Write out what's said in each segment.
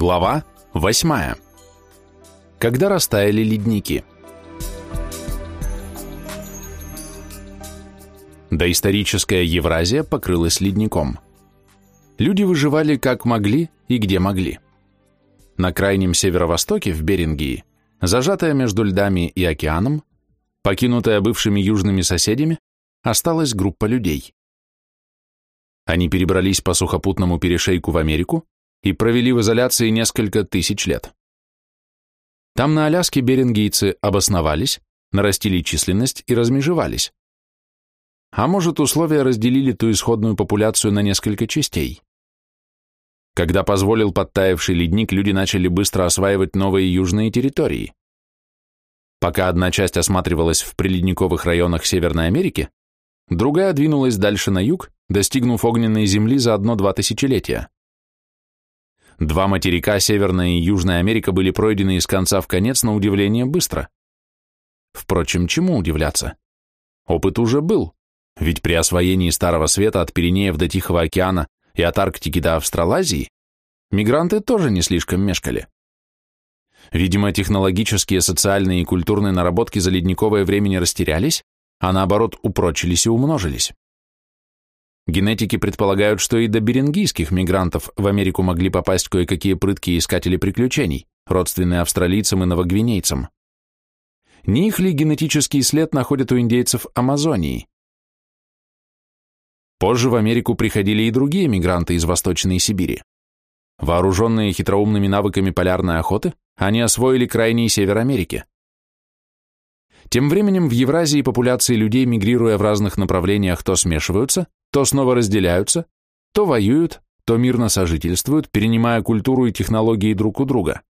Глава 8. Когда растаяли ледники. Доисторическая Евразия покрылась ледником. Люди выживали как могли и где могли. На крайнем северо-востоке, в Берингии, зажатая между льдами и океаном, покинутая бывшими южными соседями, осталась группа людей. Они перебрались по сухопутному перешейку в Америку и провели в изоляции несколько тысяч лет. Там на Аляске берингийцы обосновались, нарастили численность и размежевались. А может, условия разделили ту исходную популяцию на несколько частей. Когда позволил подтаявший ледник, люди начали быстро осваивать новые южные территории. Пока одна часть осматривалась в приледниковых районах Северной Америки, другая двинулась дальше на юг, достигнув огненной земли за одно-два тысячелетия. Два материка, Северная и Южная Америка, были пройдены из конца в конец на удивление быстро. Впрочем, чему удивляться? Опыт уже был, ведь при освоении Старого Света от Пиренеев до Тихого океана и от Арктики до Австралазии мигранты тоже не слишком мешкали. Видимо, технологические, социальные и культурные наработки за ледниковое время не растерялись, а наоборот упрочились и умножились. Генетики предполагают, что и до берингийских мигрантов в Америку могли попасть кое-какие прыткие искатели приключений, родственные австралийцам и новогвинейцам. Не их ли генетический след находят у индейцев Амазонии? Позже в Америку приходили и другие мигранты из Восточной Сибири. Вооруженные хитроумными навыками полярной охоты, они освоили крайний север Америки. Тем временем в Евразии популяции людей, мигрируя в разных направлениях, то смешиваются, то снова разделяются, то воюют, то мирно сожительствуют, перенимая культуру и технологии друг у друга.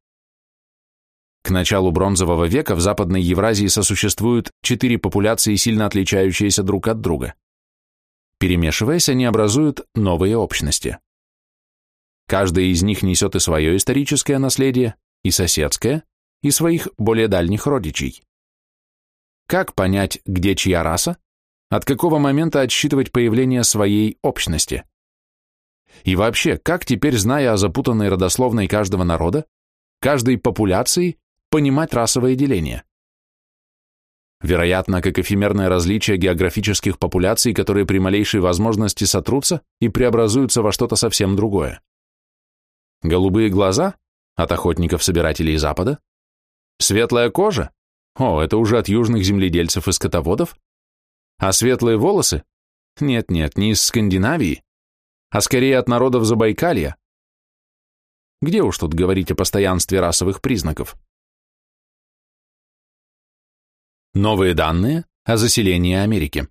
К началу бронзового века в Западной Евразии сосуществуют четыре популяции, сильно отличающиеся друг от друга. Перемешиваясь, они образуют новые общности. Каждая из них несет и свое историческое наследие, и соседское, и своих более дальних родичей. Как понять, где чья раса, от какого момента отсчитывать появление своей общности? И вообще, как теперь, зная о запутанной родословной каждого народа, каждой популяции, понимать расовое деление? Вероятно, как эфемерное различие географических популяций, которые при малейшей возможности сотрутся и преобразуются во что-то совсем другое. Голубые глаза от охотников-собирателей Запада? Светлая кожа? О, это уже от южных земледельцев и скотоводов? А светлые волосы? Нет-нет, не из Скандинавии, а скорее от народов Забайкалья. Где уж тут говорить о постоянстве расовых признаков? Новые данные о заселении Америки.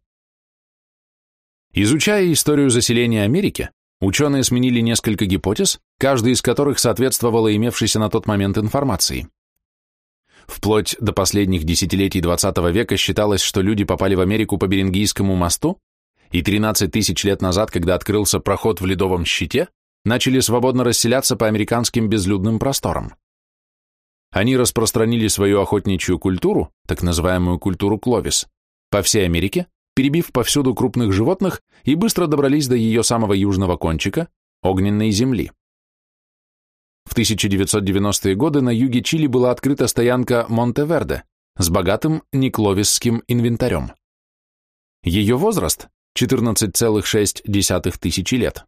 Изучая историю заселения Америки, ученые сменили несколько гипотез, каждая из которых соответствовала имевшейся на тот момент информации. Вплоть до последних десятилетий XX века считалось, что люди попали в Америку по Берингийскому мосту, и 13 тысяч лет назад, когда открылся проход в ледовом щите, начали свободно расселяться по американским безлюдным просторам. Они распространили свою охотничью культуру, так называемую культуру Кловис, по всей Америке, перебив повсюду крупных животных и быстро добрались до ее самого южного кончика – огненной земли. В 1990-е годы на юге Чили была открыта стоянка Монтеверде с богатым некловисским инвентарем. Ее возраст – 14,6 тысячи лет.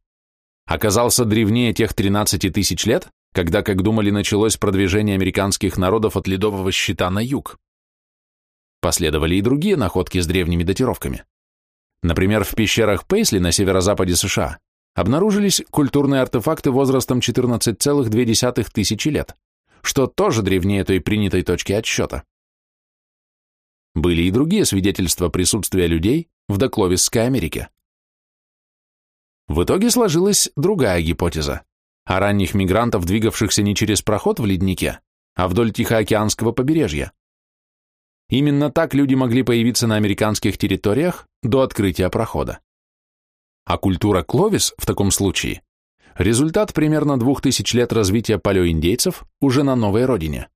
Оказался древнее тех 13 тысяч лет, когда, как думали, началось продвижение американских народов от ледового щита на юг. Последовали и другие находки с древними датировками. Например, в пещерах Пейсли на северо-западе США обнаружились культурные артефакты возрастом 14,2 тысячи лет, что тоже древнее той принятой точки отсчета. Были и другие свидетельства присутствия людей в Докловисской Америке. В итоге сложилась другая гипотеза о ранних мигрантов, двигавшихся не через проход в леднике, а вдоль Тихоокеанского побережья. Именно так люди могли появиться на американских территориях до открытия прохода. А культура Кловис в таком случае – результат примерно двух тысяч лет развития палеоиндейцев уже на новой родине.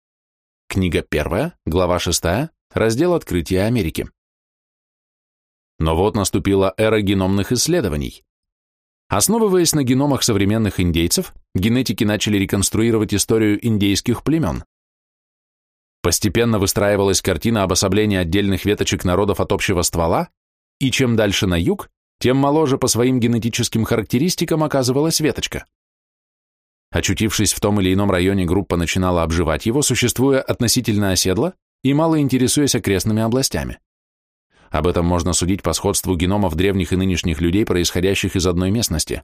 Книга первая, глава шестая, раздел «Открытие Америки». Но вот наступила эра геномных исследований. Основываясь на геномах современных индейцев, генетики начали реконструировать историю индейских племен. Постепенно выстраивалась картина обособления отдельных веточек народов от общего ствола, и чем дальше на юг, тем моложе по своим генетическим характеристикам оказывалась веточка. Очутившись в том или ином районе, группа начинала обживать его, существуя относительно оседло и мало интересуясь окрестными областями. Об этом можно судить по сходству геномов древних и нынешних людей, происходящих из одной местности.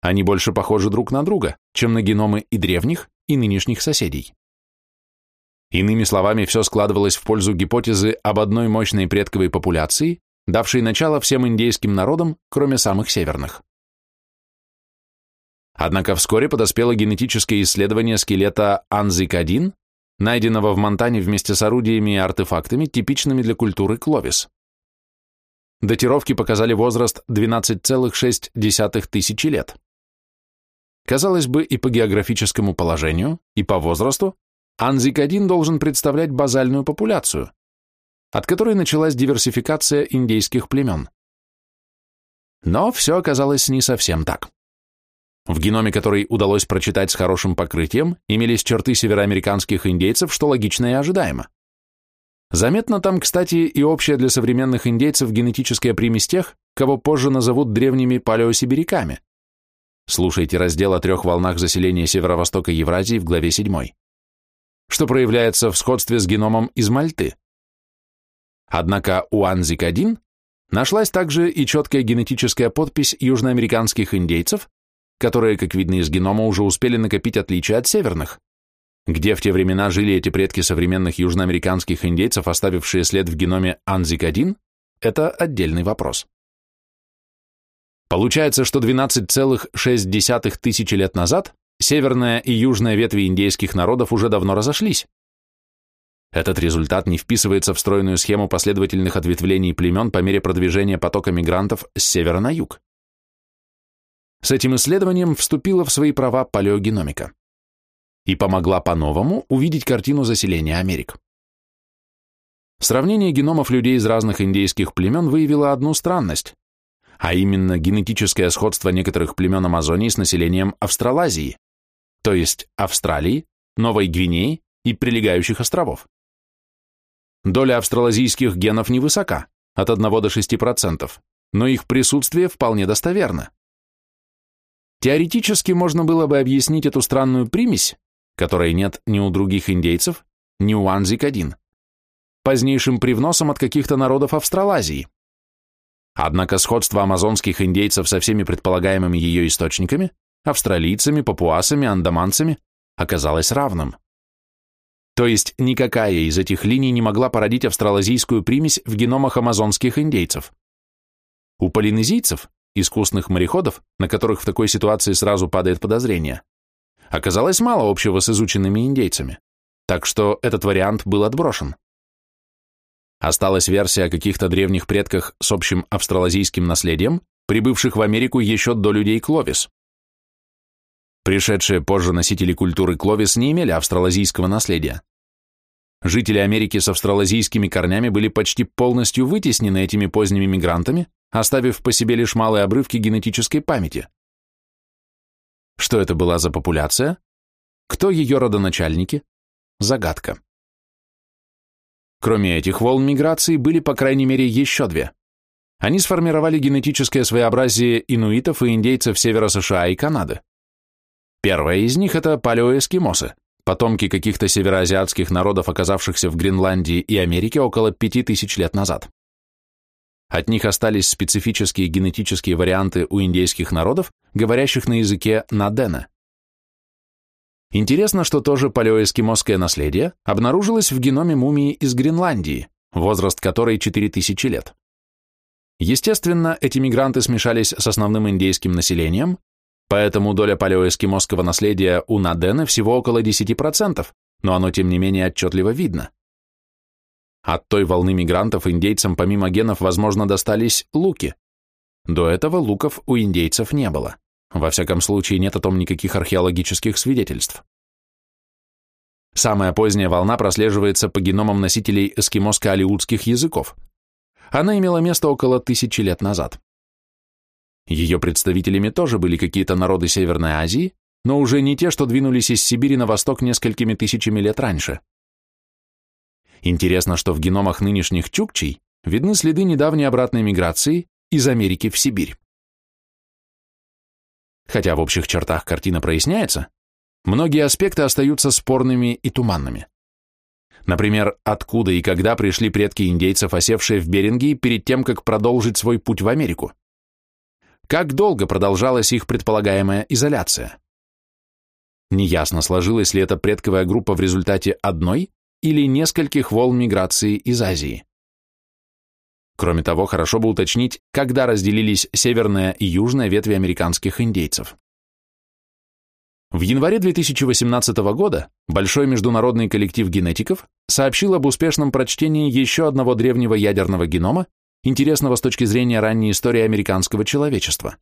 Они больше похожи друг на друга, чем на геномы и древних, и нынешних соседей. Иными словами, все складывалось в пользу гипотезы об одной мощной предковой популяции, давшей начало всем индейским народам, кроме самых северных. Однако вскоре подоспело генетическое исследование скелета Анзик-1, найденного в Монтане вместе с орудиями и артефактами, типичными для культуры Кловис. Датировки показали возраст 12,6 тысячи лет. Казалось бы, и по географическому положению, и по возрасту Анзик-1 должен представлять базальную популяцию, от которой началась диверсификация индейских племен. Но все оказалось не совсем так. В геноме, который удалось прочитать с хорошим покрытием, имелись черты североамериканских индейцев, что логично и ожидаемо. Заметно там, кстати, и общая для современных индейцев генетическая примесь тех, кого позже назовут древними палеосибиряками. Слушайте раздел о трех волнах заселения северо-востока Евразии в главе 7. Что проявляется в сходстве с геномом из Мальты. Однако у Анзик-1 нашлась также и четкая генетическая подпись южноамериканских индейцев, которые, как видно из генома, уже успели накопить отличия от северных. Где в те времена жили эти предки современных южноамериканских индейцев, оставившие след в геноме Анзик-1, это отдельный вопрос. Получается, что 12,6 тысячи лет назад северная и южная ветви индейских народов уже давно разошлись. Этот результат не вписывается в стройную схему последовательных ответвлений племен по мере продвижения потока мигрантов с севера на юг. С этим исследованием вступила в свои права палеогеномика и помогла по-новому увидеть картину заселения Америк. Сравнение геномов людей из разных индейских племен выявило одну странность, а именно генетическое сходство некоторых племен Амазонии с населением Австралазии, то есть Австралии, Новой Гвинеи и прилегающих островов. Доля австралазийских генов невысока, от 1 до 6%, но их присутствие вполне достоверно. Теоретически можно было бы объяснить эту странную примесь, которой нет ни у других индейцев, ни у Анзик-1, позднейшим привносом от каких-то народов Австралазии. Однако сходство амазонских индейцев со всеми предполагаемыми ее источниками, австралийцами, папуасами, андаманцами, оказалось равным. То есть никакая из этих линий не могла породить австралазийскую примесь в геномах амазонских индейцев. У полинезийцев искусных мореходов, на которых в такой ситуации сразу падает подозрение, оказалось мало общего с изученными индейцами, так что этот вариант был отброшен. Осталась версия о каких-то древних предках с общим австралазийским наследием, прибывших в Америку еще до людей Кловис. Пришедшие позже носители культуры Кловис не имели австралазийского наследия. Жители Америки с австралазийскими корнями были почти полностью вытеснены этими поздними мигрантами, оставив по себе лишь малые обрывки генетической памяти. Что это была за популяция? Кто ее родоначальники? Загадка. Кроме этих волн миграции были, по крайней мере, еще две. Они сформировали генетическое своеобразие инуитов и индейцев севера США и Канады. Первая из них – это палеоэскимосы, потомки каких-то североазиатских народов, оказавшихся в Гренландии и Америке около 5000 лет назад. От них остались специфические генетические варианты у индейских народов, говорящих на языке надена. Интересно, что тоже палеоэскимосское наследие обнаружилось в геноме мумии из Гренландии, возраст которой 4000 лет. Естественно, эти мигранты смешались с основным индейским населением, поэтому доля палеоэскимосского наследия у Надена всего около 10%, но оно тем не менее отчетливо видно. От той волны мигрантов индейцам помимо генов, возможно, достались луки. До этого луков у индейцев не было. Во всяком случае, нет о том никаких археологических свидетельств. Самая поздняя волна прослеживается по геномам носителей эскимоско-алиутских языков. Она имела место около тысячи лет назад. Ее представителями тоже были какие-то народы Северной Азии, но уже не те, что двинулись из Сибири на восток несколькими тысячами лет раньше. Интересно, что в геномах нынешних чукчей видны следы недавней обратной миграции из Америки в Сибирь. Хотя в общих чертах картина проясняется, многие аспекты остаются спорными и туманными. Например, откуда и когда пришли предки индейцев, осевшие в Берингии перед тем, как продолжить свой путь в Америку? Как долго продолжалась их предполагаемая изоляция? Неясно, сложилась ли эта предковая группа в результате одной или нескольких волн миграции из Азии. Кроме того, хорошо бы уточнить, когда разделились северная и южная ветви американских индейцев. В январе 2018 года большой международный коллектив генетиков сообщил об успешном прочтении еще одного древнего ядерного генома, интересного с точки зрения ранней истории американского человечества.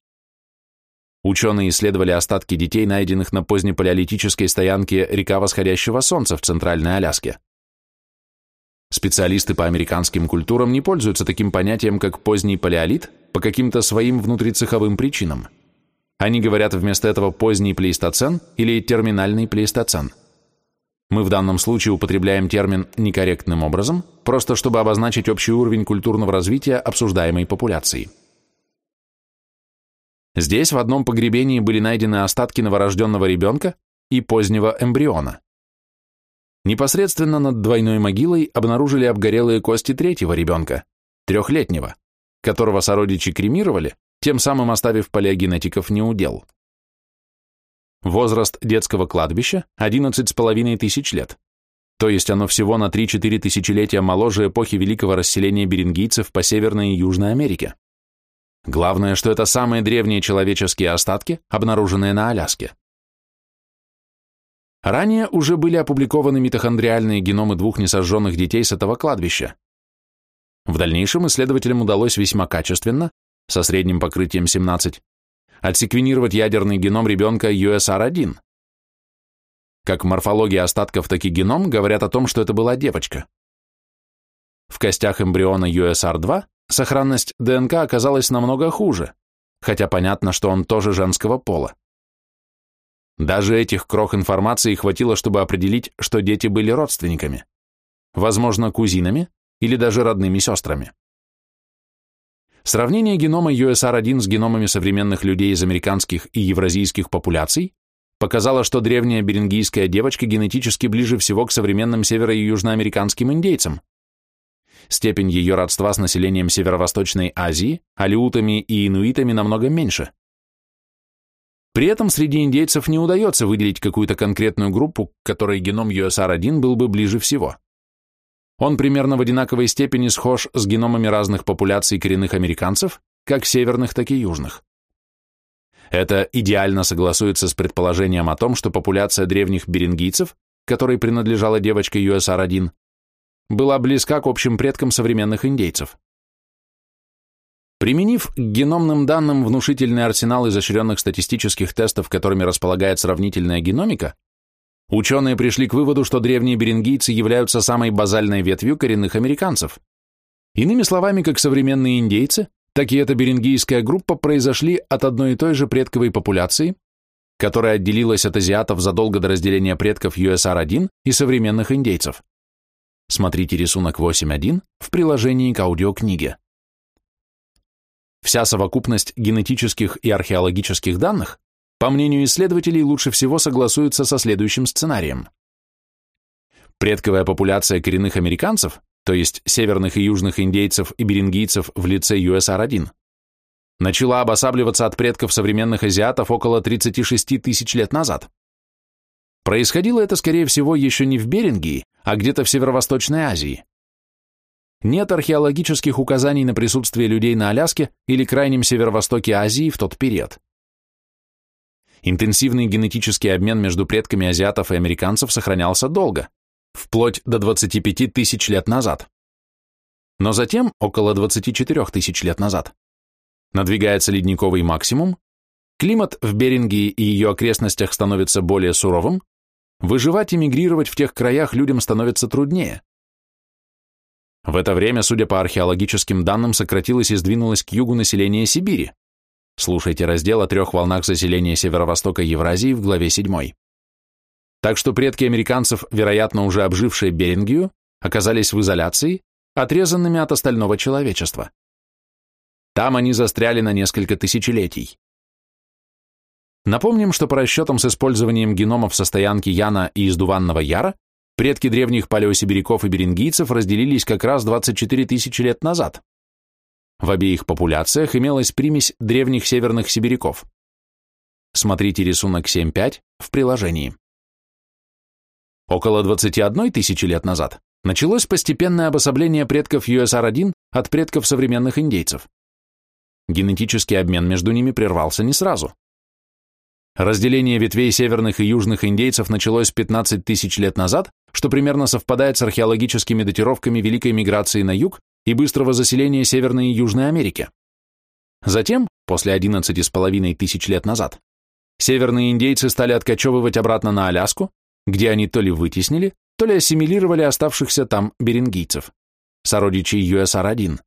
Ученые исследовали остатки детей, найденных на позднепалеолитической стоянке река восходящего солнца в Центральной Аляске. Специалисты по американским культурам не пользуются таким понятием, как поздний палеолит, по каким-то своим внутрицеховым причинам. Они говорят вместо этого поздний плейстоцен или терминальный плейстоцен. Мы в данном случае употребляем термин некорректным образом, просто чтобы обозначить общий уровень культурного развития обсуждаемой популяции. Здесь в одном погребении были найдены остатки новорожденного ребенка и позднего эмбриона. Непосредственно над двойной могилой обнаружили обгорелые кости третьего ребенка, трехлетнего, которого сородичи кремировали, тем самым оставив палеогенетиков неудел. Возраст детского кладбища – 11,5 тысяч лет, то есть оно всего на 3-4 тысячелетия моложе эпохи великого расселения берингийцев по Северной и Южной Америке. Главное, что это самые древние человеческие остатки, обнаруженные на Аляске. Ранее уже были опубликованы митохондриальные геномы двух несожженных детей с этого кладбища. В дальнейшем исследователям удалось весьма качественно, со средним покрытием 17, отсеквенировать ядерный геном ребенка USR1. Как морфология остатков, так и геном говорят о том, что это была девочка. В костях эмбриона USR2 сохранность ДНК оказалась намного хуже, хотя понятно, что он тоже женского пола. Даже этих крох информации хватило, чтобы определить, что дети были родственниками, возможно, кузинами или даже родными сестрами. Сравнение генома USR1 с геномами современных людей из американских и евразийских популяций показало, что древняя берингийская девочка генетически ближе всего к современным северо- и южноамериканским индейцам, Степень ее родства с населением Северо-Восточной Азии, алиутами и инуитами намного меньше. При этом среди индейцев не удается выделить какую-то конкретную группу, к которой геном USR1 был бы ближе всего. Он примерно в одинаковой степени схож с геномами разных популяций коренных американцев, как северных, так и южных. Это идеально согласуется с предположением о том, что популяция древних берингийцев, которой принадлежала девочка USR1, была близка к общим предкам современных индейцев. Применив к геномным данным внушительный арсенал изощренных статистических тестов, которыми располагает сравнительная геномика, ученые пришли к выводу, что древние берингийцы являются самой базальной ветвью коренных американцев. Иными словами, как современные индейцы, так и эта берингийская группа произошли от одной и той же предковой популяции, которая отделилась от азиатов задолго до разделения предков USR-1 и современных индейцев. Смотрите рисунок 8.1 в приложении к аудиокниге. Вся совокупность генетических и археологических данных, по мнению исследователей, лучше всего согласуется со следующим сценарием. Предковая популяция коренных американцев, то есть северных и южных индейцев и берингийцев в лице USR-1, начала обосабливаться от предков современных азиатов около 36 тысяч лет назад. Происходило это, скорее всего, еще не в Берингии, а где-то в Северо-Восточной Азии. Нет археологических указаний на присутствие людей на Аляске или крайнем северо-востоке Азии в тот период. Интенсивный генетический обмен между предками азиатов и американцев сохранялся долго, вплоть до 25 тысяч лет назад. Но затем, около 24 тысяч лет назад, надвигается ледниковый максимум, климат в Беринге и ее окрестностях становится более суровым, Выживать и мигрировать в тех краях людям становится труднее. В это время, судя по археологическим данным, сократилось и сдвинулось к югу население Сибири. Слушайте раздел о трех волнах заселения северо-востока Евразии в главе 7. Так что предки американцев, вероятно, уже обжившие Берингию, оказались в изоляции, отрезанными от остального человечества. Там они застряли на несколько тысячелетий. Напомним, что по расчетам с использованием геномов со стоянки Яна и издуванного Яра, предки древних палеосибиряков и берингийцев разделились как раз 24 тысячи лет назад. В обеих популяциях имелась примесь древних северных сибиряков. Смотрите рисунок 7.5 в приложении. Около 21 тысячи лет назад началось постепенное обособление предков USR-1 от предков современных индейцев. Генетический обмен между ними прервался не сразу. Разделение ветвей северных и южных индейцев началось 15 тысяч лет назад, что примерно совпадает с археологическими датировками Великой миграции на юг и быстрого заселения Северной и Южной Америки. Затем, после 11,5 тысяч лет назад, северные индейцы стали откачевывать обратно на Аляску, где они то ли вытеснили, то ли ассимилировали оставшихся там берингийцев, сородичей USR-1.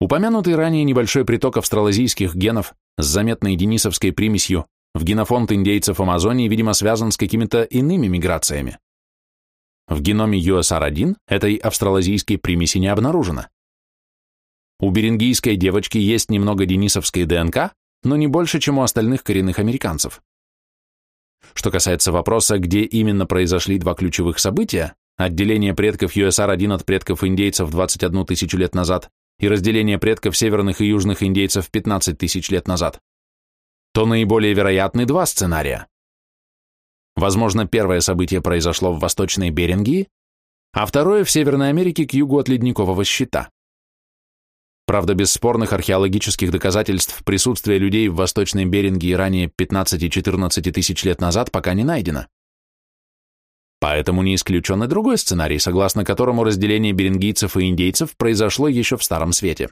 Упомянутый ранее небольшой приток австралазийских генов с заметной денисовской примесью в генофонд индейцев Амазонии, видимо, связан с какими-то иными миграциями. В геноме USR1 этой австралазийской примеси не обнаружено. У берингийской девочки есть немного денисовской ДНК, но не больше, чем у остальных коренных американцев. Что касается вопроса, где именно произошли два ключевых события, отделение предков USR-1 от предков индейцев 21 тысячу лет назад и разделение предков северных и южных индейцев 15 тысяч лет назад, то наиболее вероятны два сценария. Возможно, первое событие произошло в Восточной Берингии, а второе в Северной Америке к югу от ледникового щита. Правда, бесспорных археологических доказательств присутствия людей в Восточной Берингии ранее 15-14 тысяч лет назад пока не найдено. Поэтому не исключен и другой сценарий, согласно которому разделение берингийцев и индейцев произошло еще в Старом Свете.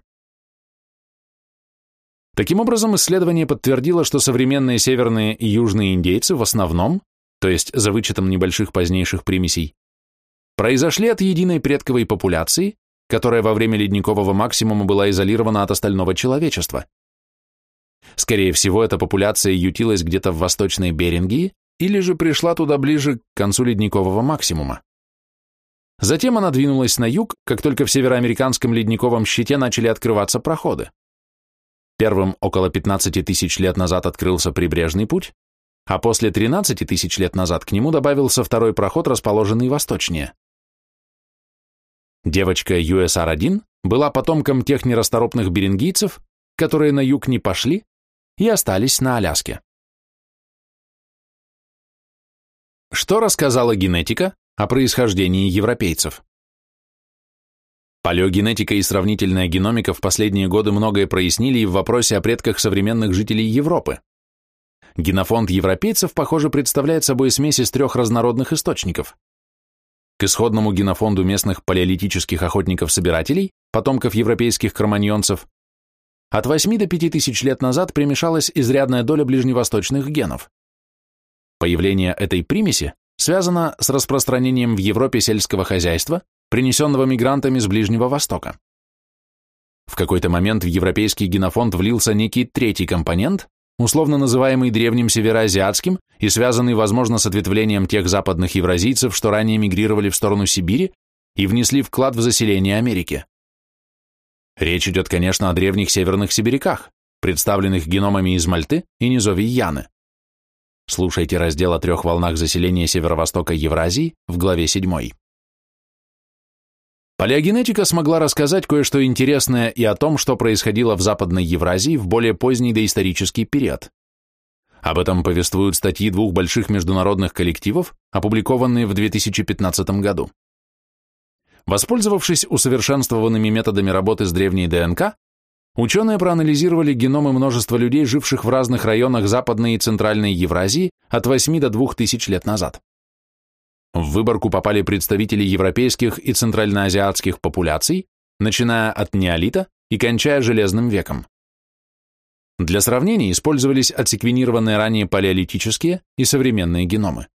Таким образом, исследование подтвердило, что современные северные и южные индейцы в основном то есть за вычетом небольших позднейших примесей, произошли от единой предковой популяции, которая во время ледникового максимума была изолирована от остального человечества. Скорее всего, эта популяция ютилась где-то в Восточной Берингии или же пришла туда ближе к концу ледникового максимума. Затем она двинулась на юг, как только в североамериканском ледниковом щите начали открываться проходы. Первым около 15 тысяч лет назад открылся прибрежный путь, а после 13 тысяч лет назад к нему добавился второй проход, расположенный восточнее. Девочка USR-1 была потомком тех нерасторопных берингийцев, которые на юг не пошли и остались на Аляске. Что рассказала генетика о происхождении европейцев? Палеогенетика и сравнительная геномика в последние годы многое прояснили и в вопросе о предках современных жителей Европы. Генофонд европейцев, похоже, представляет собой смесь из трех разнородных источников. К исходному генофонду местных палеолитических охотников-собирателей, потомков европейских кроманьонцев, от 8 до 5 тысяч лет назад примешалась изрядная доля ближневосточных генов. Появление этой примеси связано с распространением в Европе сельского хозяйства, принесенного мигрантами с Ближнего Востока. В какой-то момент в европейский генофонд влился некий третий компонент, условно называемый древним североазиатским и связанный, возможно, с ответвлением тех западных евразийцев, что ранее мигрировали в сторону Сибири и внесли вклад в заселение Америки. Речь идет, конечно, о древних северных сибиряках, представленных геномами из Мальты и низовий Яны. Слушайте раздел о трех волнах заселения северо-востока Евразии в главе 7. Палеогенетика смогла рассказать кое-что интересное и о том, что происходило в Западной Евразии в более поздний доисторический период. Об этом повествуют статьи двух больших международных коллективов, опубликованные в 2015 году. Воспользовавшись усовершенствованными методами работы с древней ДНК, ученые проанализировали геномы множества людей, живших в разных районах Западной и Центральной Евразии от 8 до 2000 лет назад. В выборку попали представители европейских и центральноазиатских популяций, начиная от неолита и кончая железным веком. Для сравнения использовались отсеквенированные ранее палеолитические и современные геномы.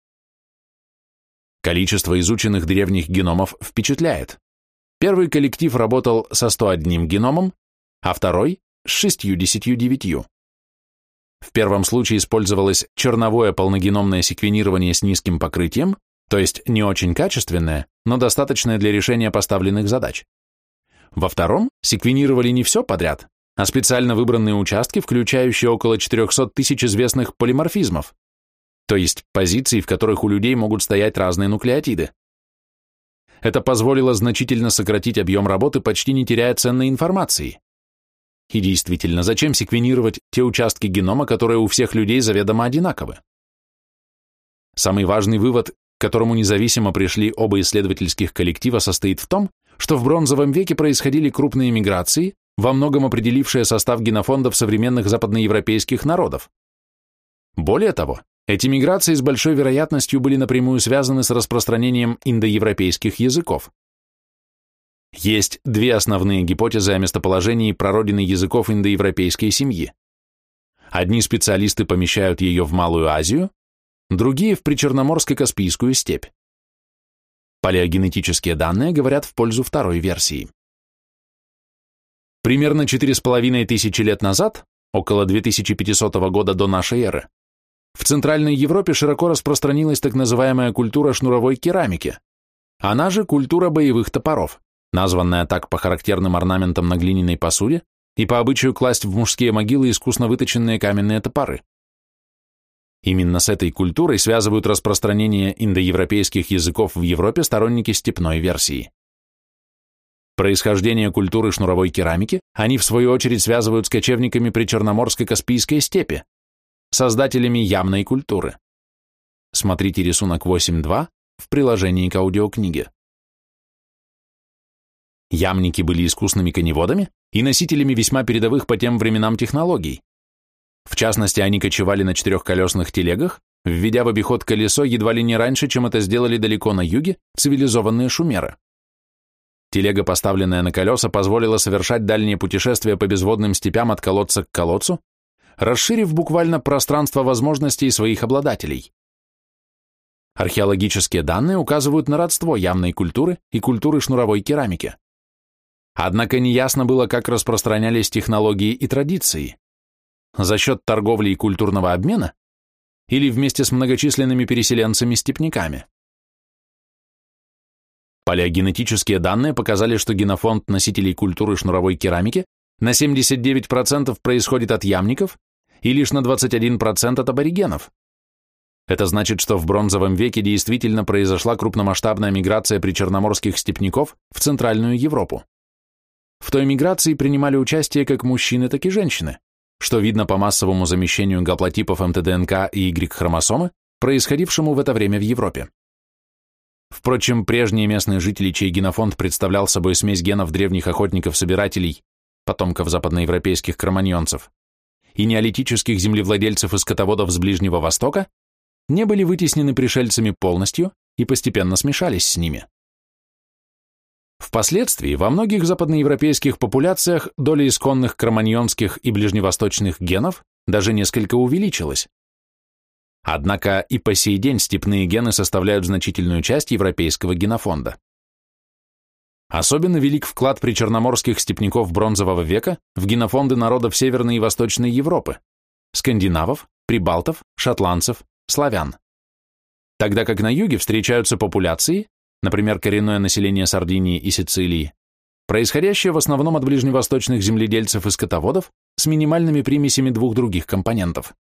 Количество изученных древних геномов впечатляет. Первый коллектив работал со 101 геномом, а второй с 69. В первом случае использовалось черновое полногеномное секвенирование с низким покрытием, то есть не очень качественное, но достаточное для решения поставленных задач. Во втором секвенировали не все подряд, а специально выбранные участки, включающие около 400 тысяч известных полиморфизмов, то есть позиций, в которых у людей могут стоять разные нуклеотиды. Это позволило значительно сократить объем работы, почти не теряя ценной информации. И действительно, зачем секвенировать те участки генома, которые у всех людей заведомо одинаковы? Самый важный вывод, которому независимо пришли оба исследовательских коллектива, состоит в том, что в бронзовом веке происходили крупные миграции, во многом определившие состав генофондов современных западноевропейских народов. Более того, эти миграции с большой вероятностью были напрямую связаны с распространением индоевропейских языков. Есть две основные гипотезы о местоположении прародины языков индоевропейской семьи. Одни специалисты помещают ее в Малую Азию, другие – в Причерноморско-Каспийскую степь. Палеогенетические данные говорят в пользу второй версии. Примерно 4,5 тысячи лет назад, около 2500 года до нашей эры, в Центральной Европе широко распространилась так называемая культура шнуровой керамики, она же культура боевых топоров, названная так по характерным орнаментам на глиняной посуде и по обычаю класть в мужские могилы искусно выточенные каменные топоры. Именно с этой культурой связывают распространение индоевропейских языков в Европе сторонники степной версии. Происхождение культуры шнуровой керамики они в свою очередь связывают с кочевниками при Черноморской Каспийской степи, создателями ямной культуры. Смотрите рисунок 8.2 в приложении к аудиокниге. Ямники были искусными коневодами и носителями весьма передовых по тем временам технологий. В частности, они кочевали на четырехколесных телегах, введя в обиход колесо едва ли не раньше, чем это сделали далеко на юге цивилизованные шумеры. Телега, поставленная на колеса, позволила совершать дальние путешествия по безводным степям от колодца к колодцу, расширив буквально пространство возможностей своих обладателей. Археологические данные указывают на родство явной культуры и культуры шнуровой керамики. Однако неясно было, как распространялись технологии и традиции. За счет торговли и культурного обмена или вместе с многочисленными переселенцами-степняками. Палеогенетические данные показали, что генофонд носителей культуры шнуровой керамики на 79% происходит от ямников и лишь на 21% от аборигенов. Это значит, что в бронзовом веке действительно произошла крупномасштабная миграция причерноморских степняков в Центральную Европу. В той миграции принимали участие как мужчины, так и женщины, что видно по массовому замещению гаплотипов МТДНК и Y-хромосомы, происходившему в это время в Европе. Впрочем, прежние местные жители, чей генофонд представлял собой смесь генов древних охотников-собирателей, потомков западноевропейских кроманьонцев, и неолитических землевладельцев и скотоводов с Ближнего Востока, не были вытеснены пришельцами полностью и постепенно смешались с ними. Впоследствии во многих западноевропейских популяциях доля исконных кроманьонских и ближневосточных генов даже несколько увеличилась. Однако и по сей день степные гены составляют значительную часть европейского генофонда. Особенно велик вклад причерноморских степняков бронзового века в генофонды народов Северной и Восточной Европы, скандинавов, прибалтов, шотландцев, славян. Тогда как на юге встречаются популяции, например, коренное население Сардинии и Сицилии, происходящее в основном от ближневосточных земледельцев и скотоводов с минимальными примесями двух других компонентов.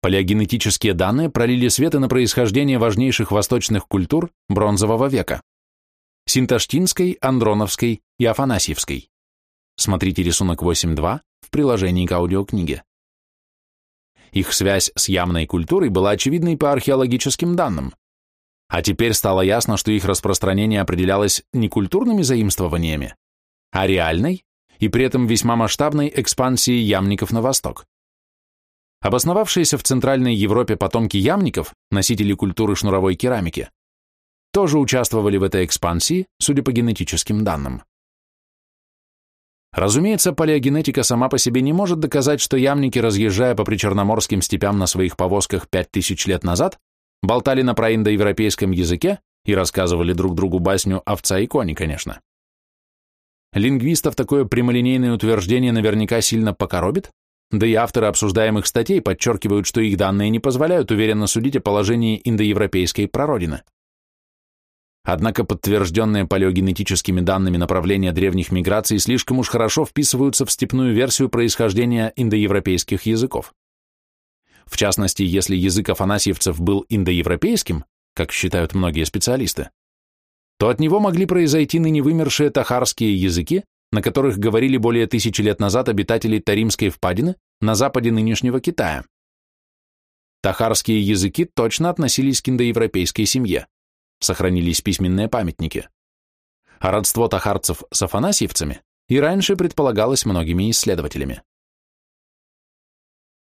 Палеогенетические данные пролили свет на происхождение важнейших восточных культур бронзового века – Синташтинской, Андроновской и Афанасьевской. Смотрите рисунок 8.2 в приложении к аудиокниге. Их связь с ямной культурой была очевидной по археологическим данным. А теперь стало ясно, что их распространение определялось не культурными заимствованиями, а реальной и при этом весьма масштабной экспансией ямников на восток. Обосновавшиеся в Центральной Европе потомки ямников, носители культуры шнуровой керамики, тоже участвовали в этой экспансии, судя по генетическим данным. Разумеется, палеогенетика сама по себе не может доказать, что ямники, разъезжая по причерноморским степям на своих повозках 5000 лет назад, болтали на проиндоевропейском языке и рассказывали друг другу басню овца и кони, конечно. лингвистов такое прямолинейное утверждение наверняка сильно покоробит, да и авторы обсуждаемых статей подчеркивают, что их данные не позволяют уверенно судить о положении индоевропейской прародины. Однако подтвержденные палеогенетическими данными направления древних миграций слишком уж хорошо вписываются в степную версию происхождения индоевропейских языков. В частности, если язык афанасьевцев был индоевропейским, как считают многие специалисты, то от него могли произойти ныне вымершие тахарские языки, на которых говорили более тысячи лет назад обитатели Таримской впадины на западе нынешнего Китая. Тахарские языки точно относились к индоевропейской семье сохранились письменные памятники. А родство тахарцев с афанасьевцами и раньше предполагалось многими исследователями.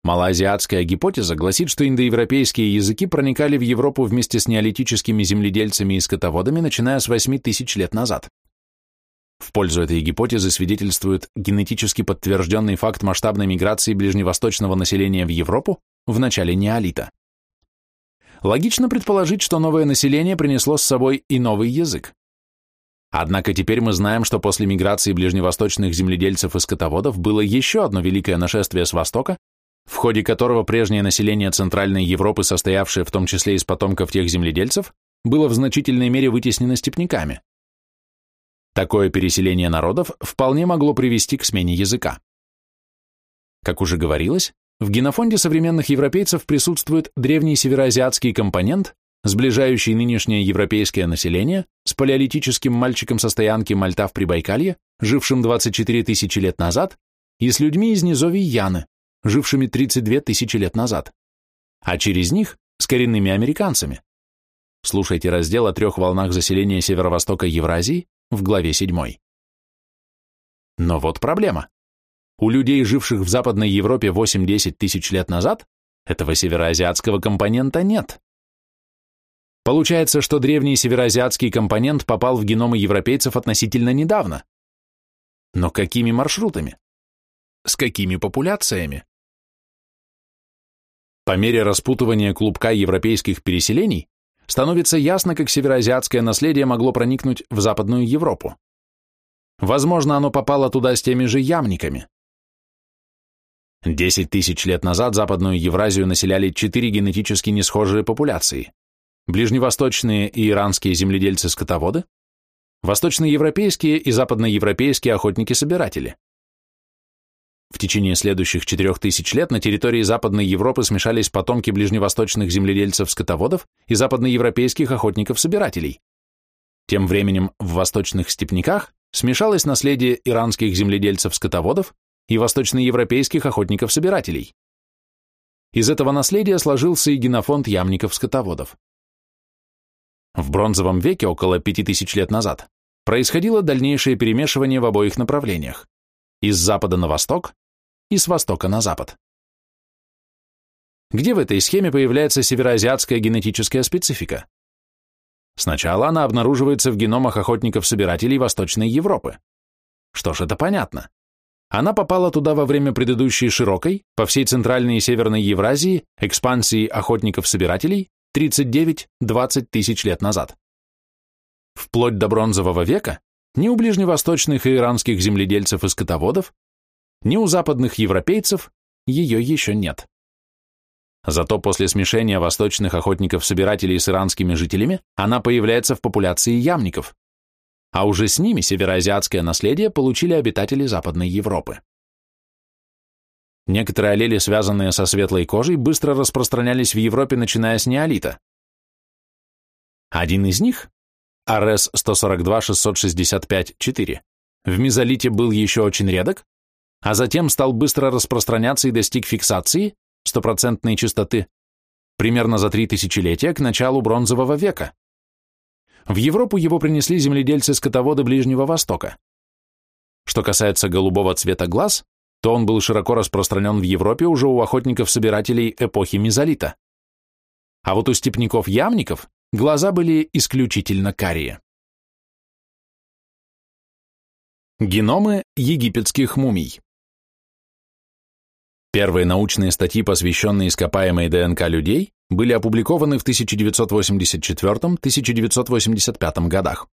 Малоазиатская гипотеза гласит, что индоевропейские языки проникали в Европу вместе с неолитическими земледельцами и скотоводами, начиная с 8 тысяч лет назад. В пользу этой гипотезы свидетельствует генетически подтвержденный факт масштабной миграции ближневосточного населения в Европу в начале неолита. Логично предположить, что новое население принесло с собой и новый язык. Однако теперь мы знаем, что после миграции ближневосточных земледельцев и скотоводов было еще одно великое нашествие с востока, в ходе которого прежнее население Центральной Европы, состоявшее в том числе из потомков тех земледельцев, было в значительной мере вытеснено степняками. Такое переселение народов вполне могло привести к смене языка. Как уже говорилось, в генофонде современных европейцев присутствует древний североазиатский компонент, сближающий нынешнее европейское население с палеолитическим мальчиком со стоянки Мальта в Прибайкалье, жившим 24 тысячи лет назад, и с людьми из низовий Яны, жившими 32 тысячи лет назад, а через них с коренными американцами. Слушайте раздел о трех волнах заселения северо-востока Евразии в главе 7. Но вот проблема. У людей, живших в Западной Европе 8-10 тысяч лет назад, этого североазиатского компонента нет. Получается, что древний североазиатский компонент попал в геномы европейцев относительно недавно. Но какими маршрутами? С какими популяциями? По мере распутывания клубка европейских переселений становится ясно, как североазиатское наследие могло проникнуть в Западную Европу. Возможно, оно попало туда с теми же ямниками. Десять тысяч лет назад Западную Евразию населяли четыре генетически несхожие популяции. Ближневосточные и иранские земледельцы-скотоводы, восточноевропейские и западноевропейские охотники-собиратели. В течение следующих четырех тысяч лет на территории Западной Европы смешались потомки ближневосточных земледельцев-скотоводов и западноевропейских охотников-собирателей. Тем временем в восточных степняках смешалось наследие иранских земледельцев-скотоводов и восточноевропейских охотников-собирателей. Из этого наследия сложился и генофонд ямников-скотоводов. В бронзовом веке, около 5000 лет назад, происходило дальнейшее перемешивание в обоих направлениях – из запада на восток и с востока на запад. Где в этой схеме появляется североазиатская генетическая специфика? Сначала она обнаруживается в геномах охотников-собирателей Восточной Европы. Что ж, это понятно. Она попала туда во время предыдущей широкой, по всей Центральной и Северной Евразии, экспансии охотников-собирателей 39-20 тысяч лет назад. Вплоть до бронзового века ни у ближневосточных и иранских земледельцев и скотоводов, ни у западных европейцев ее еще нет. Зато после смешения восточных охотников-собирателей с иранскими жителями она появляется в популяции ямников, а уже с ними североазиатское наследие получили обитатели Западной Европы. Некоторые аллели, связанные со светлой кожей, быстро распространялись в Европе, начиная с неолита. Один из них, РС 142-665-4, в мезолите был еще очень редок, а затем стал быстро распространяться и достиг фиксации, стопроцентной частоты, примерно за три тысячелетия к началу бронзового века. В Европу его принесли земледельцы-скотоводы Ближнего Востока. Что касается голубого цвета глаз, то он был широко распространен в Европе уже у охотников-собирателей эпохи мезолита. А вот у степняков-ямников глаза были исключительно карие. Геномы египетских мумий Первые научные статьи, посвященные ископаемой ДНК людей, были опубликованы в 1984-1985 годах.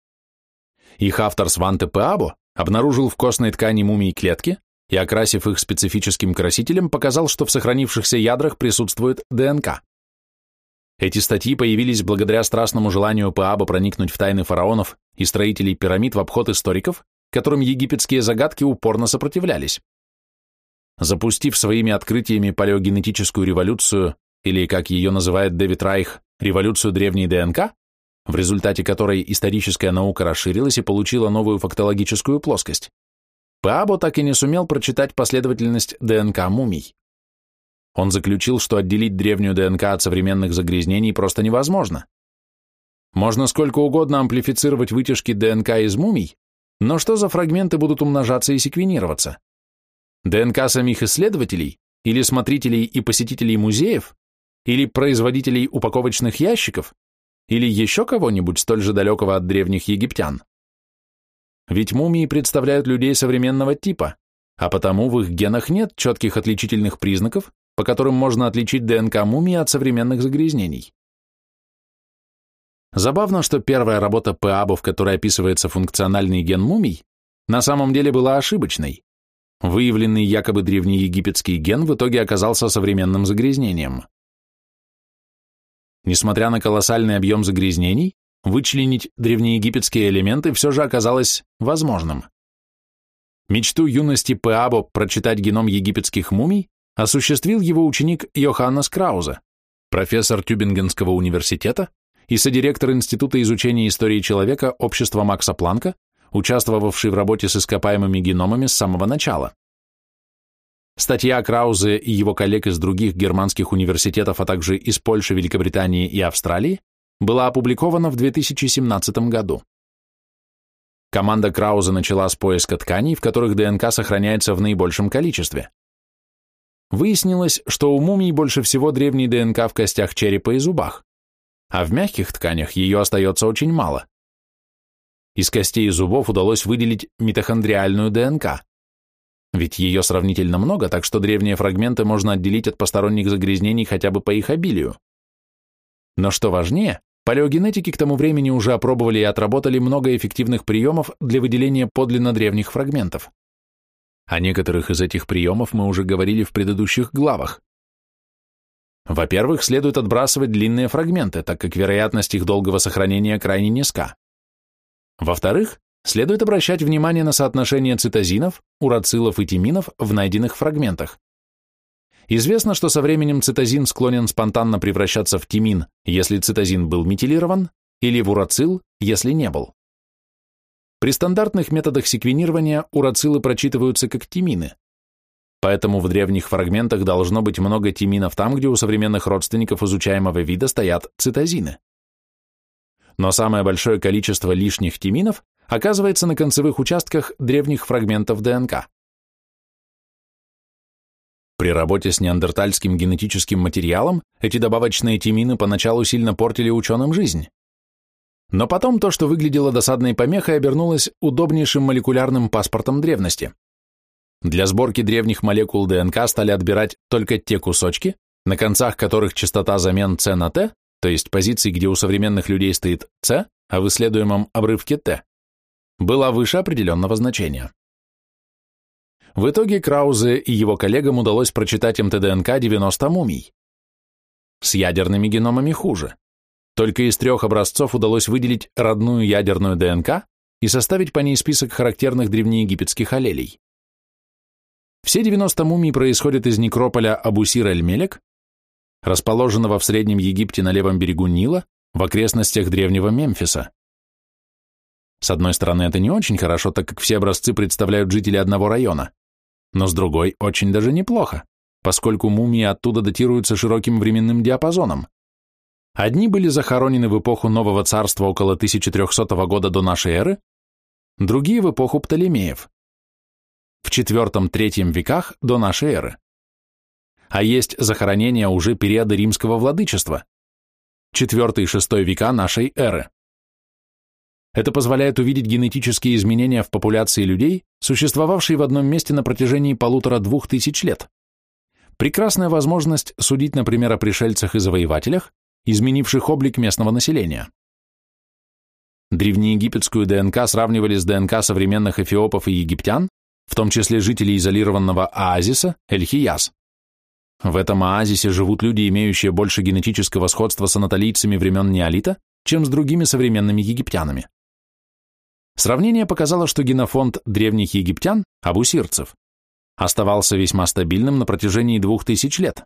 Их автор Сванте Пеабо обнаружил в костной ткани мумий клетки и, окрасив их специфическим красителем, показал, что в сохранившихся ядрах присутствует ДНК. Эти статьи появились благодаря страстному желанию Пааба проникнуть в тайны фараонов и строителей пирамид в обход историков, которым египетские загадки упорно сопротивлялись. Запустив своими открытиями палеогенетическую революцию, или, как ее называет Дэвид Райх, революцию древней ДНК, в результате которой историческая наука расширилась и получила новую фактологическую плоскость, Паабо так и не сумел прочитать последовательность ДНК мумий. Он заключил, что отделить древнюю ДНК от современных загрязнений просто невозможно. Можно сколько угодно амплифицировать вытяжки ДНК из мумий, но что за фрагменты будут умножаться и секвенироваться? ДНК самих исследователей или смотрителей и посетителей музеев, или производителей упаковочных ящиков, или еще кого-нибудь столь же далекого от древних египтян. Ведь мумии представляют людей современного типа, а потому в их генах нет четких отличительных признаков, по которым можно отличить ДНК мумии от современных загрязнений. Забавно, что первая работа Пэабо, в которой описывается функциональный ген мумий, на самом деле была ошибочной. Выявленный якобы древнеегипетский ген в итоге оказался современным загрязнением. Несмотря на колоссальный объем загрязнений, вычленить древнеегипетские элементы все же оказалось возможным. Мечту юности Пеабо прочитать геном египетских мумий осуществил его ученик Йоханнес Крауза, профессор Тюбингенского университета и содиректор Института изучения истории человека общества Макса Планка, участвовавший в работе с ископаемыми геномами с самого начала. Статья Краузе и его коллег из других германских университетов, а также из Польши, Великобритании и Австралии, была опубликована в 2017 году. Команда Крауза начала с поиска тканей, в которых ДНК сохраняется в наибольшем количестве. Выяснилось, что у мумий больше всего древней ДНК в костях черепа и зубах, а в мягких тканях ее остается очень мало. Из костей и зубов удалось выделить митохондриальную ДНК, ведь ее сравнительно много, так что древние фрагменты можно отделить от посторонних загрязнений хотя бы по их обилию. Но что важнее, палеогенетики к тому времени уже опробовали и отработали много эффективных приемов для выделения подлинно древних фрагментов. О некоторых из этих приемов мы уже говорили в предыдущих главах. Во-первых, следует отбрасывать длинные фрагменты, так как вероятность их долгого сохранения крайне низка. Во-вторых, следует обращать внимание на соотношение цитозинов, урацилов и тиминов в найденных фрагментах. Известно, что со временем цитозин склонен спонтанно превращаться в тимин, если цитозин был метилирован, или в урацил, если не был. При стандартных методах секвенирования урацилы прочитываются как тимины. Поэтому в древних фрагментах должно быть много тиминов там, где у современных родственников изучаемого вида стоят цитозины. Но самое большое количество лишних тиминов оказывается на концевых участках древних фрагментов ДНК. При работе с неандертальским генетическим материалом эти добавочные тимины поначалу сильно портили ученым жизнь. Но потом то, что выглядело досадной помехой, обернулось удобнейшим молекулярным паспортом древности. Для сборки древних молекул ДНК стали отбирать только те кусочки, на концах которых частота замен С на Т, то есть позиций, где у современных людей стоит С, а в исследуемом обрывке Т, была выше определенного значения. В итоге Краузе и его коллегам удалось прочитать МТДНК 90 мумий. С ядерными геномами хуже. Только из трех образцов удалось выделить родную ядерную ДНК и составить по ней список характерных древнеегипетских аллелей. Все 90 мумий происходят из некрополя Абусир-эль-Мелек, расположенного в Среднем Египте на левом берегу Нила, в окрестностях древнего Мемфиса. С одной стороны, это не очень хорошо, так как все образцы представляют жители одного района, но с другой, очень даже неплохо, поскольку мумии оттуда датируются широким временным диапазоном. Одни были захоронены в эпоху Нового Царства около 1300 года до нашей эры, другие в эпоху Птолемеев, в IV-III веках до нашей эры. А есть захоронения уже периода римского владычества, IV-VI века нашей эры. Это позволяет увидеть генетические изменения в популяции людей, существовавшей в одном месте на протяжении полутора-двух тысяч лет. Прекрасная возможность судить, например, о пришельцах и завоевателях, изменивших облик местного населения. древнеегипетскую ДНК сравнивали с ДНК современных эфиопов и египтян, в том числе жителей изолированного оазиса Эль-Хияс. В этом оазисе живут люди, имеющие больше генетического сходства с анатолийцами времен неолита, чем с другими современными египтянами. Сравнение показало, что генофонд древних египтян, абусирцев, оставался весьма стабильным на протяжении двух тысяч лет.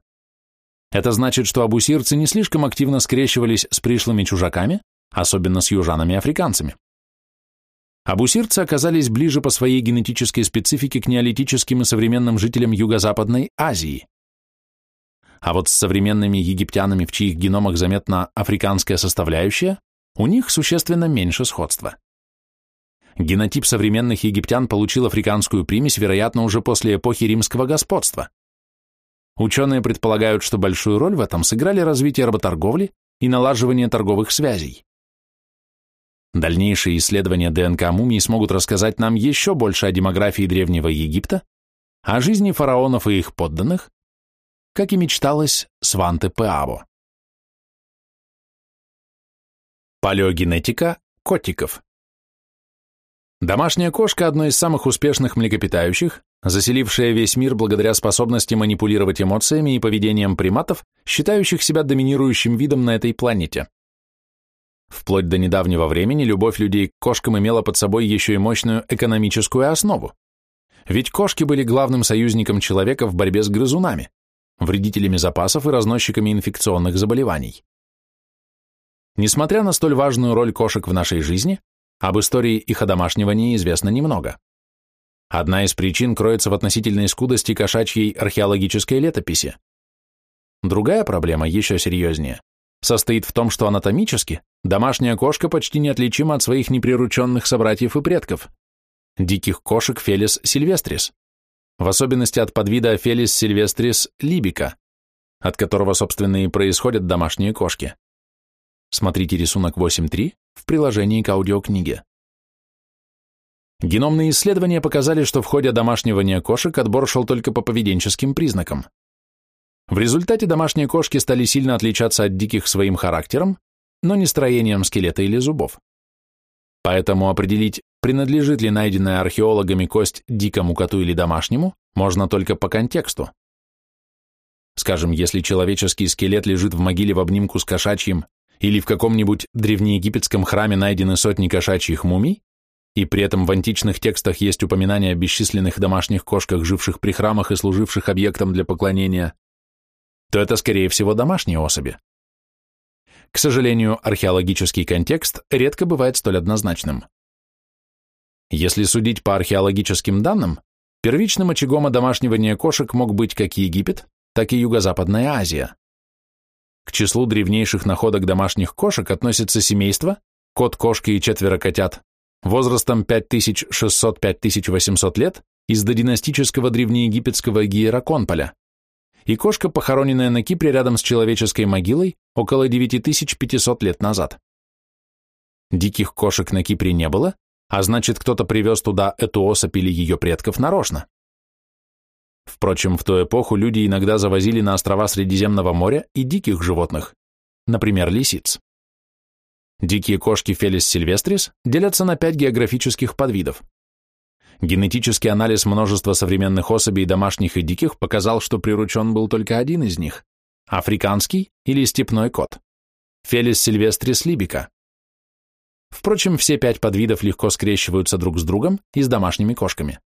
Это значит, что абусирцы не слишком активно скрещивались с пришлыми чужаками, особенно с южанами-африканцами. Абусирцы оказались ближе по своей генетической специфике к неолитическим и современным жителям Юго-Западной Азии. А вот с современными египтянами, в чьих геномах заметна африканская составляющая, у них существенно меньше сходства. Генотип современных египтян получил африканскую примесь, вероятно, уже после эпохи римского господства. Ученые предполагают, что большую роль в этом сыграли развитие работорговли и налаживание торговых связей. Дальнейшие исследования ДНК мумий смогут рассказать нам еще больше о демографии Древнего Египта, о жизни фараонов и их подданных, как и мечталось Сванте Пеаво. Палеогенетика котиков Домашняя кошка – одно из самых успешных млекопитающих, заселившая весь мир благодаря способности манипулировать эмоциями и поведением приматов, считающих себя доминирующим видом на этой планете. Вплоть до недавнего времени любовь людей к кошкам имела под собой еще и мощную экономическую основу. Ведь кошки были главным союзником человека в борьбе с грызунами, вредителями запасов и разносчиками инфекционных заболеваний. Несмотря на столь важную роль кошек в нашей жизни, об истории их одомашнивания известно немного. Одна из причин кроется в относительной скудости кошачьей археологической летописи. Другая проблема, еще серьезнее, состоит в том, что анатомически домашняя кошка почти неотличима от своих неприрученных собратьев и предков, диких кошек Фелис сильвестрис, в особенности от подвида Фелис сильвестрис либика, от которого, собственно, и происходят домашние кошки. Смотрите рисунок 8.3 в приложении к аудиокниге. Геномные исследования показали, что в ходе домашнего кошек отбор шел только по поведенческим признакам. В результате домашние кошки стали сильно отличаться от диких своим характером, но не строением скелета или зубов. Поэтому определить, принадлежит ли найденная археологами кость дикому коту или домашнему, можно только по контексту. Скажем, если человеческий скелет лежит в могиле в обнимку с кошачьим или в каком-нибудь древнеегипетском храме найдены сотни кошачьих мумий, и при этом в античных текстах есть упоминания о бесчисленных домашних кошках, живших при храмах и служивших объектом для поклонения, то это, скорее всего, домашние особи. К сожалению, археологический контекст редко бывает столь однозначным. Если судить по археологическим данным, первичным очагом одомашнивания кошек мог быть как Египет, так и Юго-Западная Азия. К числу древнейших находок домашних кошек относятся семейства, кот, кошки и четверо котят, возрастом 5600-5800 лет из додинастического древнеегипетского Гиераконполя, и кошка, похороненная на Кипре рядом с человеческой могилой около 9500 лет назад. Диких кошек на Кипре не было, а значит, кто-то привез туда эту особь или ее предков нарочно. Впрочем, в ту эпоху люди иногда завозили на острова Средиземного моря и диких животных, например, лисиц. Дикие кошки Фелис сильвестрис делятся на пять географических подвидов. Генетический анализ множества современных особей домашних и диких показал, что приручен был только один из них – африканский или степной кот – Фелис сильвестрис либика. Впрочем, все пять подвидов легко скрещиваются друг с другом и с домашними кошками.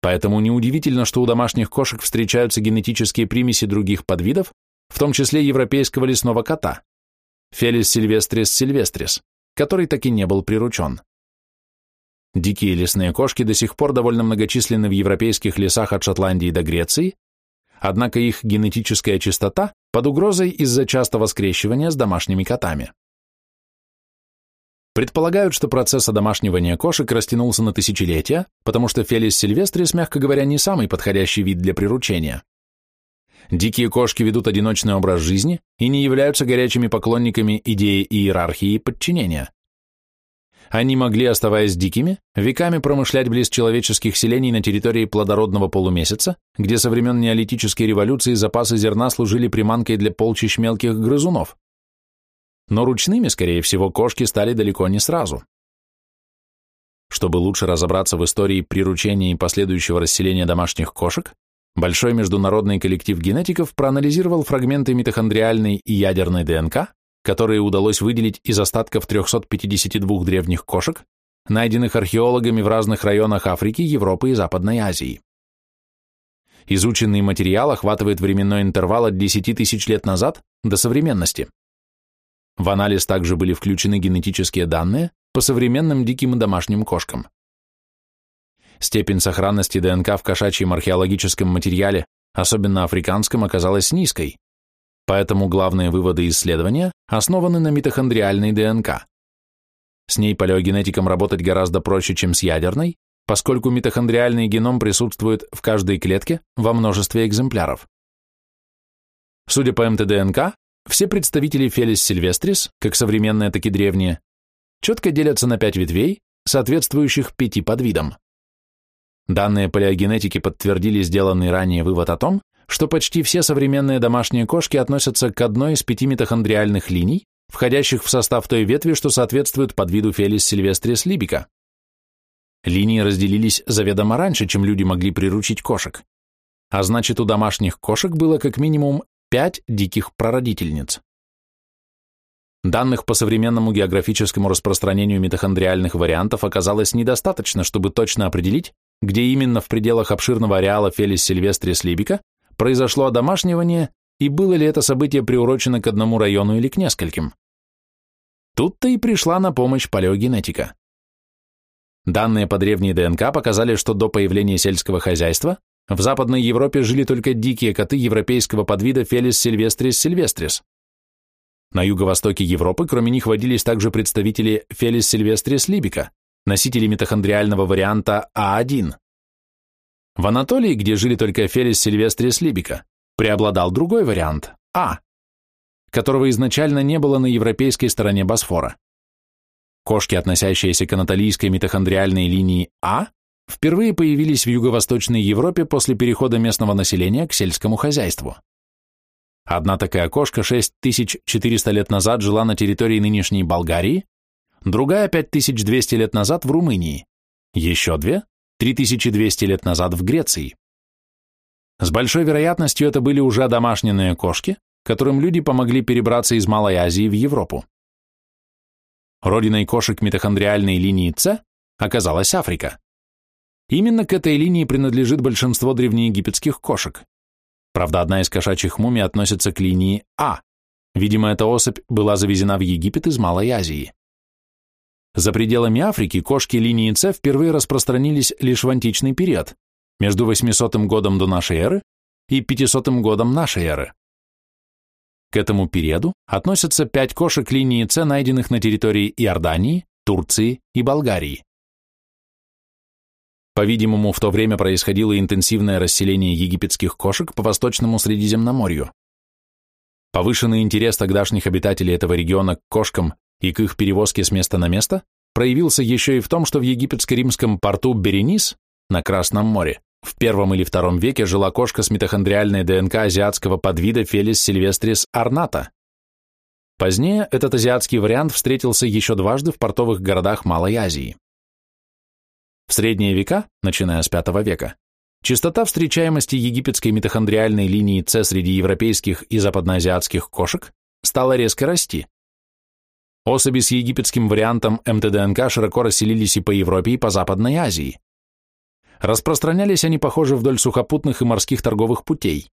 Поэтому неудивительно, что у домашних кошек встречаются генетические примеси других подвидов, в том числе европейского лесного кота, Фелис сильвестрис сильвестрис, который таки не был приручен. Дикие лесные кошки до сих пор довольно многочисленны в европейских лесах от Шотландии до Греции, однако их генетическая чистота под угрозой из-за частого скрещивания с домашними котами. Предполагают, что процесс одомашнивания кошек растянулся на тысячелетия, потому что Фелис сильвестрис, мягко говоря, не самый подходящий вид для приручения. Дикие кошки ведут одиночный образ жизни и не являются горячими поклонниками идеи иерархии и подчинения. Они могли, оставаясь дикими, веками промышлять близ человеческих селений на территории плодородного полумесяца, где со времен неолитической революции запасы зерна служили приманкой для полчищ мелких грызунов. Но ручными, скорее всего, кошки стали далеко не сразу. Чтобы лучше разобраться в истории приручения и последующего расселения домашних кошек, большой международный коллектив генетиков проанализировал фрагменты митохондриальной и ядерной ДНК, которые удалось выделить из остатков 352 древних кошек, найденных археологами в разных районах Африки, Европы и Западной Азии. Изученный материал охватывает временной интервал от 10 тысяч лет назад до современности. В анализ также были включены генетические данные по современным диким и домашним кошкам. Степень сохранности ДНК в кошачьем археологическом материале, особенно африканском, оказалась низкой, поэтому главные выводы исследования основаны на митохондриальной ДНК. С ней палеогенетикам работать гораздо проще, чем с ядерной, поскольку митохондриальный геном присутствует в каждой клетке во множестве экземпляров. Судя по МТДНК, все представители Фелис сильвестрис, как современные, так и древние, четко делятся на пять ветвей, соответствующих пяти подвидам. Данные палеогенетики подтвердили сделанный ранее вывод о том, что почти все современные домашние кошки относятся к одной из пяти митохондриальных линий, входящих в состав той ветви, что соответствует подвиду Фелис сильвестрис либика. Линии разделились заведомо раньше, чем люди могли приручить кошек. А значит, у домашних кошек было как минимум пять диких прародительниц. Данных по современному географическому распространению митохондриальных вариантов оказалось недостаточно, чтобы точно определить, где именно в пределах обширного ареала Фелис сильвестрис либика произошло одомашнивание и было ли это событие приурочено к одному району или к нескольким. Тут-то и пришла на помощь палеогенетика. Данные по древней ДНК показали, что до появления сельского хозяйства в Западной Европе жили только дикие коты европейского подвида Фелис сильвестрис сильвестрис. На юго-востоке Европы кроме них водились также представители Фелис сильвестрис либика, носители митохондриального варианта А1. В Анатолии, где жили только Фелис сильвестрис либика, преобладал другой вариант А, которого изначально не было на европейской стороне Босфора. Кошки, относящиеся к анатолийской митохондриальной линии А, впервые появились в Юго-Восточной Европе после перехода местного населения к сельскому хозяйству. Одна такая кошка 6400 лет назад жила на территории нынешней Болгарии, другая 5200 лет назад в Румынии, еще две 3200 лет назад в Греции. С большой вероятностью это были уже домашние кошки, которым люди помогли перебраться из Малой Азии в Европу. Родиной кошек митохондриальной линии С оказалась Африка. Именно к этой линии принадлежит большинство древнеегипетских кошек. Правда, одна из кошачьих мумий относится к линии А. Видимо, эта особь была завезена в Египет из Малой Азии. За пределами Африки кошки линии С впервые распространились лишь в античный период, между 800 годом до нашей эры и 500 годом нашей эры. К этому периоду относятся пять кошек линии С, найденных на территории Иордании, Турции и Болгарии. По-видимому, в то время происходило интенсивное расселение египетских кошек по Восточному Средиземноморью. Повышенный интерес тогдашних обитателей этого региона к кошкам и к их перевозке с места на место проявился еще и в том, что в египетско-римском порту Беренис на Красном море в первом или втором веке жила кошка с митохондриальной ДНК азиатского подвида Фелис сильвестрис орната. Позднее этот азиатский вариант встретился еще дважды в портовых городах Малой Азии. В средние века, начиная с V века, частота встречаемости египетской митохондриальной линии С среди европейских и западноазиатских кошек стала резко расти. Особи с египетским вариантом МТДНК широко расселились и по Европе, и по Западной Азии. Распространялись они, похоже, вдоль сухопутных и морских торговых путей.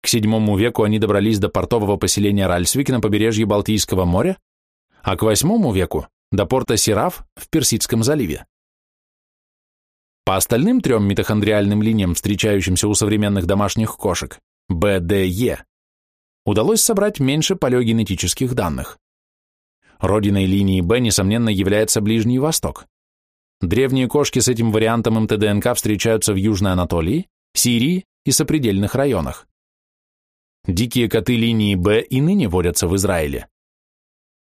К VII веку они добрались до портового поселения Ральсвик на побережье Балтийского моря, а к VIII веку – до порта Сираф в Персидском заливе. По остальным трем митохондриальным линиям, встречающимся у современных домашних кошек, Б, Д, Е, удалось собрать меньше палеогенетических данных. Родиной линии Б, несомненно, является Ближний Восток. Древние кошки с этим вариантом МТДНК встречаются в Южной Анатолии, Сирии и сопредельных районах. Дикие коты линии Б и ныне водятся в Израиле.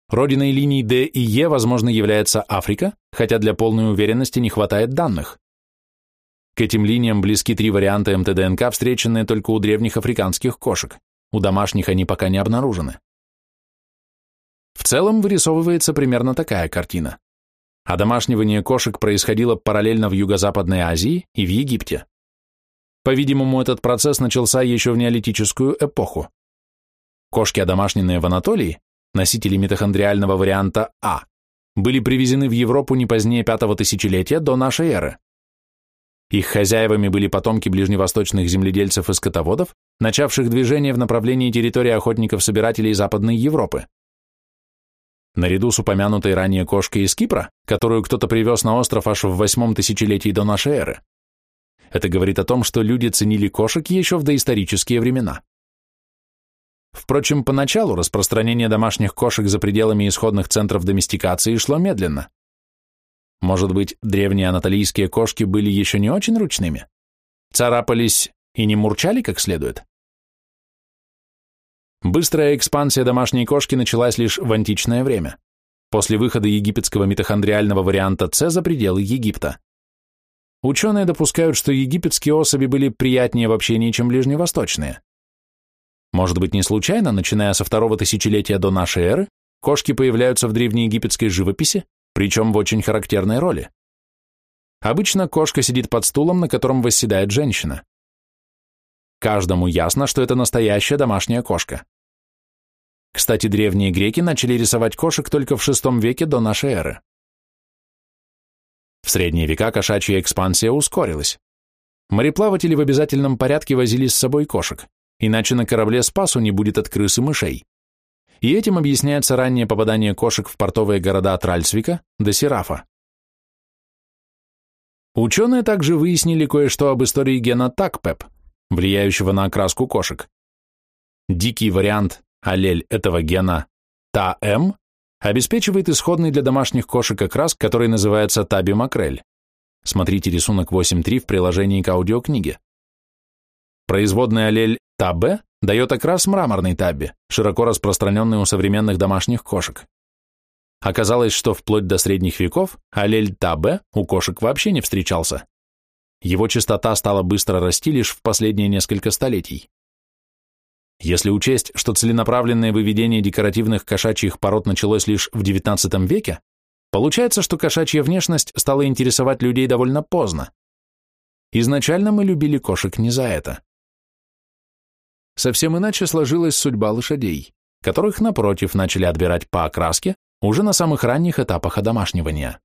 Родиной линий Д и Е, возможно, является Африка, хотя для полной уверенности не хватает данных. К этим линиям близки три варианта МТДНК, встреченные только у древних африканских кошек. У домашних они пока не обнаружены. В целом вырисовывается примерно такая картина. а домашнивание кошек происходило параллельно в Юго-Западной Азии и в Египте. По-видимому, этот процесс начался еще в неолитическую эпоху. Кошки, одомашненные в Анатолии, носители митохондриального варианта А, были привезены в Европу не позднее пятого тысячелетия до нашей эры. Их хозяевами были потомки ближневосточных земледельцев и скотоводов, начавших движение в направлении территории охотников-собирателей Западной Европы. Наряду с упомянутой ранее кошкой из Кипра, которую кто-то привез на остров аж в восьмом тысячелетии до нашей эры. Это говорит о том, что люди ценили кошек еще в доисторические времена. Впрочем, поначалу распространение домашних кошек за пределами исходных центров доместикации шло медленно. Может быть, древние анатолийские кошки были еще не очень ручными? Царапались и не мурчали как следует? Быстрая экспансия домашней кошки началась лишь в античное время, после выхода египетского митохондриального варианта С за пределы Египта. Ученые допускают, что египетские особи были приятнее в общении, чем ближневосточные. Может быть, не случайно, начиная со второго тысячелетия до нашей эры, кошки появляются в древнеегипетской живописи, причем в очень характерной роли. Обычно кошка сидит под стулом, на котором восседает женщина. Каждому ясно, что это настоящая домашняя кошка. Кстати, древние греки начали рисовать кошек только в VI веке до нашей эры. В средние века кошачья экспансия ускорилась. Мореплаватели в обязательном порядке возили с собой кошек, иначе на корабле спасу не будет от крыс и мышей. И этим объясняется раннее попадание кошек в портовые города от Ральсвика до Серафа. Ученые также выяснили кое-что об истории гена ТАКПЭП, влияющего на окраску кошек. Дикий вариант, аллель этого гена, ТАМ, обеспечивает исходный для домашних кошек окрас, который называется таби макрель. Смотрите рисунок 8.3 в приложении к аудиокниге. Производный аллель ТАБ дает окрас мраморной табби, широко распространенный у современных домашних кошек. Оказалось, что вплоть до средних веков аллель ТАБ у кошек вообще не встречался. Его частота стала быстро расти лишь в последние несколько столетий. Если учесть, что целенаправленное выведение декоративных кошачьих пород началось лишь в XIX веке, получается, что кошачья внешность стала интересовать людей довольно поздно. Изначально мы любили кошек не за это. Совсем иначе сложилась судьба лошадей, которых, напротив, начали отбирать по окраске уже на самых ранних этапах одомашнивания.